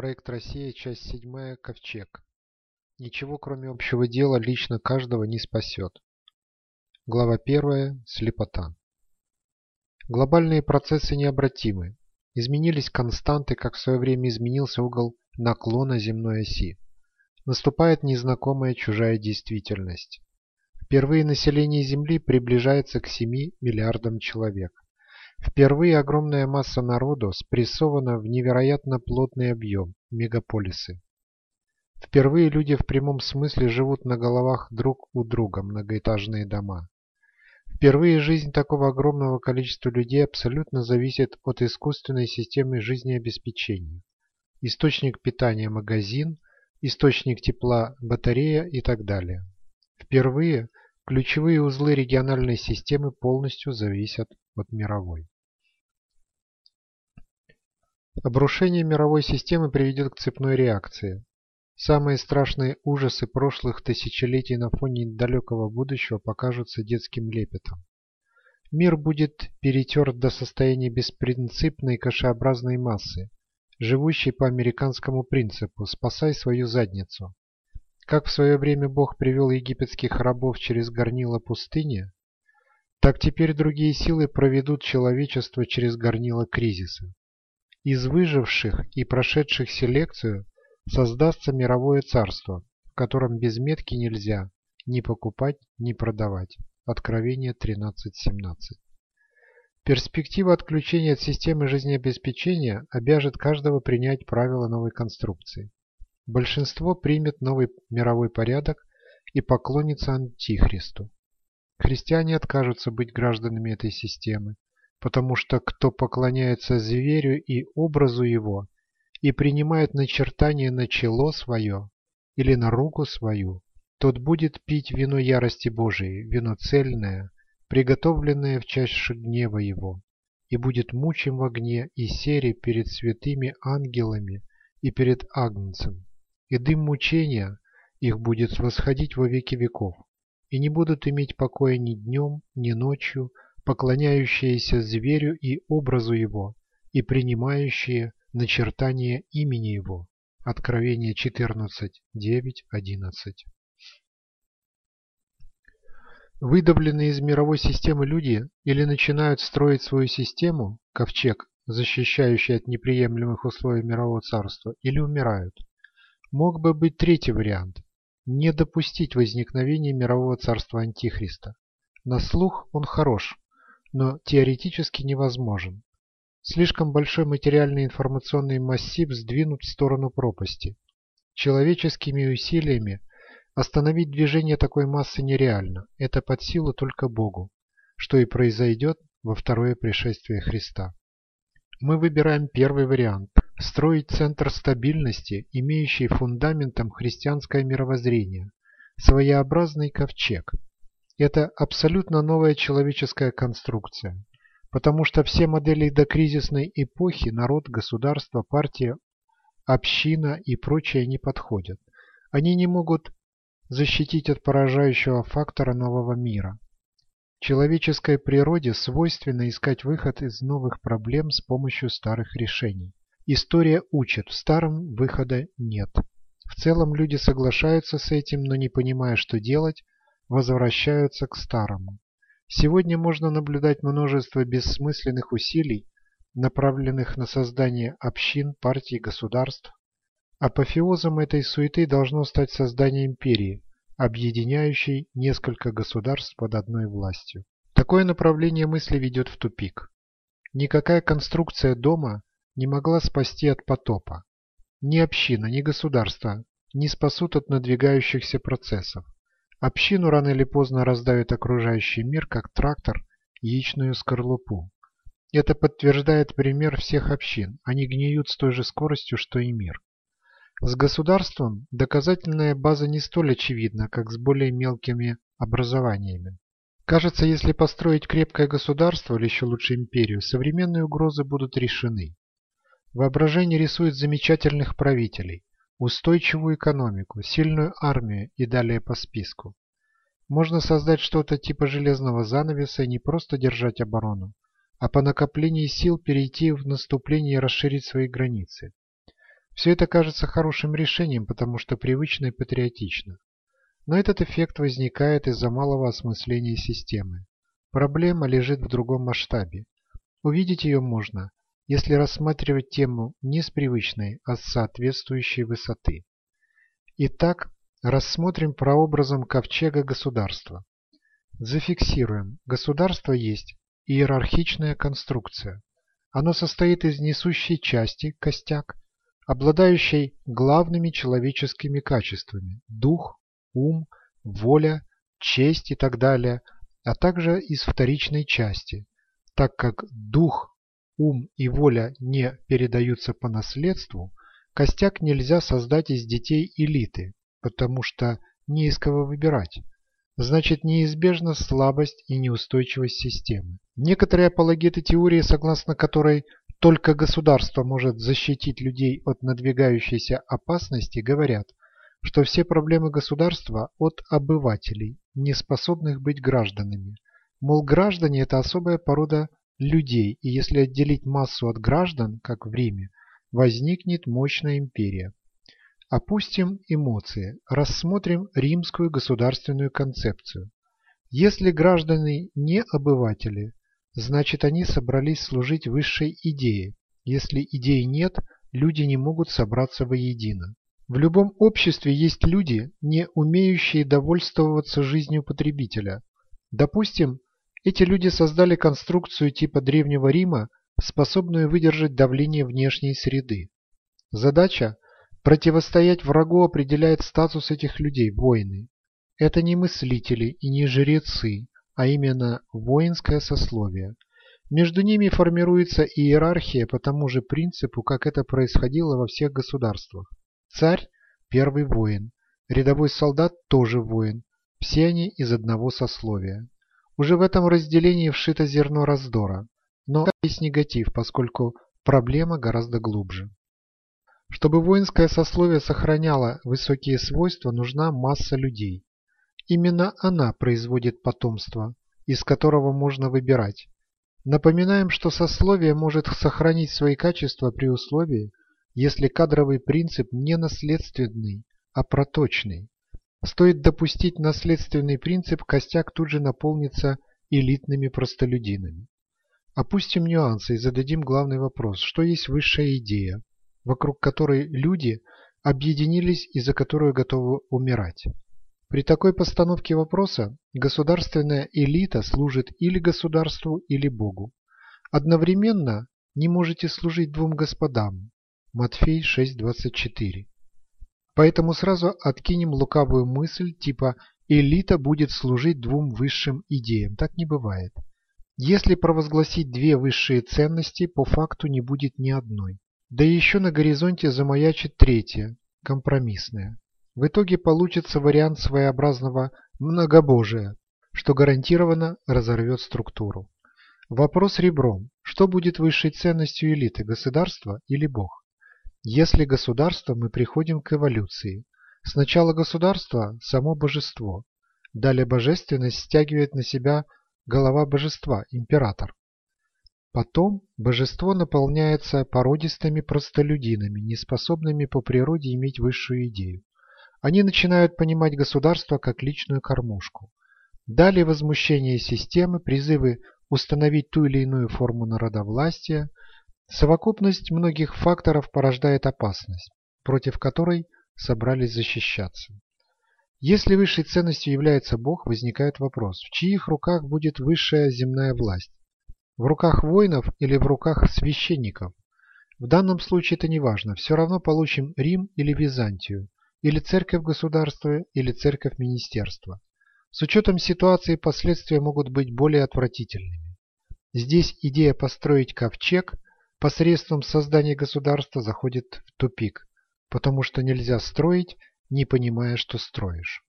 Проект «Россия», часть 7, Ковчег. Ничего, кроме общего дела, лично каждого не спасет. Глава 1. Слепота. Глобальные процессы необратимы. Изменились константы, как в свое время изменился угол наклона земной оси. Наступает незнакомая чужая действительность. Впервые население Земли приближается к 7 миллиардам человек. Впервые огромная масса народу спрессована в невероятно плотный объем – мегаполисы. Впервые люди в прямом смысле живут на головах друг у друга многоэтажные дома. Впервые жизнь такого огромного количества людей абсолютно зависит от искусственной системы жизнеобеспечения. Источник питания – магазин, источник тепла – батарея и так далее. Впервые ключевые узлы региональной системы полностью зависят от мировой. Обрушение мировой системы приведет к цепной реакции. Самые страшные ужасы прошлых тысячелетий на фоне далекого будущего покажутся детским лепетом. Мир будет перетерт до состояния беспринципной кашеобразной массы, живущей по американскому принципу «спасай свою задницу». Как в свое время Бог привел египетских рабов через горнило пустыни, так теперь другие силы проведут человечество через горнило кризиса. Из выживших и прошедших селекцию создастся мировое царство, в котором без метки нельзя ни покупать, ни продавать. Откровение 13.17. Перспектива отключения от системы жизнеобеспечения обяжет каждого принять правила новой конструкции. Большинство примет новый мировой порядок и поклонится Антихристу. Христиане откажутся быть гражданами этой системы, потому что кто поклоняется зверю и образу его и принимает начертание на чело свое или на руку свою, тот будет пить вино ярости Божией, вино цельное, приготовленное в чаше гнева его, и будет мучим в огне и сере перед святыми ангелами и перед Агнцем, и дым мучения их будет восходить во веки веков, и не будут иметь покоя ни днем, ни ночью, поклоняющиеся зверю и образу его, и принимающие начертание имени его. Откровение 14, 9, 11. Выдавленные из мировой системы люди или начинают строить свою систему, ковчег, защищающий от неприемлемых условий мирового царства, или умирают. Мог бы быть третий вариант – не допустить возникновения мирового царства Антихриста. На слух он хорош, но теоретически невозможен. Слишком большой материальный информационный массив сдвинут в сторону пропасти. Человеческими усилиями остановить движение такой массы нереально, это под силу только Богу, что и произойдет во второе пришествие Христа. Мы выбираем первый вариант – строить центр стабильности, имеющий фундаментом христианское мировоззрение, своеобразный ковчег – это абсолютно новая человеческая конструкция, потому что все модели докризисной эпохи – народ, государство, партия, община и прочее не подходят. Они не могут защитить от поражающего фактора нового мира. Человеческой природе свойственно искать выход из новых проблем с помощью старых решений. История учит, в старом выхода нет. В целом люди соглашаются с этим, но не понимая, что делать, возвращаются к старому. Сегодня можно наблюдать множество бессмысленных усилий, направленных на создание общин, партий, государств. Апофеозом этой суеты должно стать создание империи, объединяющей несколько государств под одной властью. Такое направление мысли ведет в тупик. Никакая конструкция дома не могла спасти от потопа. Ни община, ни государство не спасут от надвигающихся процессов. Общину рано или поздно раздавит окружающий мир, как трактор яичную скорлупу. Это подтверждает пример всех общин. Они гниют с той же скоростью, что и мир. С государством доказательная база не столь очевидна, как с более мелкими образованиями. Кажется, если построить крепкое государство, или еще лучше империю, современные угрозы будут решены. Воображение рисует замечательных правителей, устойчивую экономику, сильную армию и далее по списку. Можно создать что-то типа железного занавеса и не просто держать оборону, а по накоплении сил перейти в наступление и расширить свои границы. Все это кажется хорошим решением, потому что привычно и патриотично. Но этот эффект возникает из-за малого осмысления системы. Проблема лежит в другом масштабе. Увидеть ее можно, если рассматривать тему не с привычной, а с соответствующей высоты. Итак, рассмотрим прообразом ковчега государства. Зафиксируем, государство есть иерархичная конструкция. Оно состоит из несущей части, костяк, обладающей главными человеческими качествами – дух, ум, воля, честь и так далее, а также из вторичной части, так как дух, ум и воля не передаются по наследству, костяк нельзя создать из детей элиты, потому что не из кого выбирать. Значит неизбежна слабость и неустойчивость системы. Некоторые апологеты теории, согласно которой только государство может защитить людей от надвигающейся опасности, говорят, что все проблемы государства от обывателей, не способных быть гражданами. Мол, граждане – это особая порода людей, и если отделить массу от граждан, как в Риме, возникнет мощная империя. Опустим эмоции, рассмотрим римскую государственную концепцию. Если граждане не обыватели, значит они собрались служить высшей идее. Если идеи нет, люди не могут собраться воедино. В любом обществе есть люди, не умеющие довольствоваться жизнью потребителя. Допустим, эти люди создали конструкцию типа Древнего Рима, способную выдержать давление внешней среды. Задача – противостоять врагу определяет статус этих людей – воины. Это не мыслители и не жрецы, а именно воинское сословие. Между ними формируется иерархия по тому же принципу, как это происходило во всех государствах. Царь – первый воин, рядовой солдат – тоже воин, все они из одного сословия. Уже в этом разделении вшито зерно раздора, но есть негатив, поскольку проблема гораздо глубже. Чтобы воинское сословие сохраняло высокие свойства, нужна масса людей. Именно она производит потомство, из которого можно выбирать. Напоминаем, что сословие может сохранить свои качества при условии, если кадровый принцип не наследственный, а проточный. Стоит допустить наследственный принцип, костяк тут же наполнится элитными простолюдинами. Опустим нюансы и зададим главный вопрос, что есть высшая идея, вокруг которой люди объединились и за которую готовы умирать. При такой постановке вопроса государственная элита служит или государству, или Богу. Одновременно не можете служить двум господам, Матфей 6.24. Поэтому сразу откинем лукавую мысль типа «элита будет служить двум высшим идеям». Так не бывает. Если провозгласить две высшие ценности, по факту не будет ни одной. Да еще на горизонте замаячит третья, компромиссная. В итоге получится вариант своеобразного многобожия, что гарантированно разорвет структуру. Вопрос ребром. Что будет высшей ценностью элиты, государство или Бог? Если государство, мы приходим к эволюции. Сначала государство – само божество. Далее божественность стягивает на себя голова божества, император. Потом божество наполняется породистыми простолюдинами, неспособными по природе иметь высшую идею. Они начинают понимать государство как личную кормушку. Далее возмущение системы, призывы установить ту или иную форму народовластия – Совокупность многих факторов порождает опасность, против которой собрались защищаться. Если высшей ценностью является Бог, возникает вопрос, в чьих руках будет высшая земная власть? В руках воинов или в руках священников? В данном случае это не важно, все равно получим Рим или Византию, или церковь государства, или церковь министерства. С учетом ситуации последствия могут быть более отвратительными. Здесь идея построить ковчег – посредством создания государства заходит в тупик, потому что нельзя строить, не понимая, что строишь.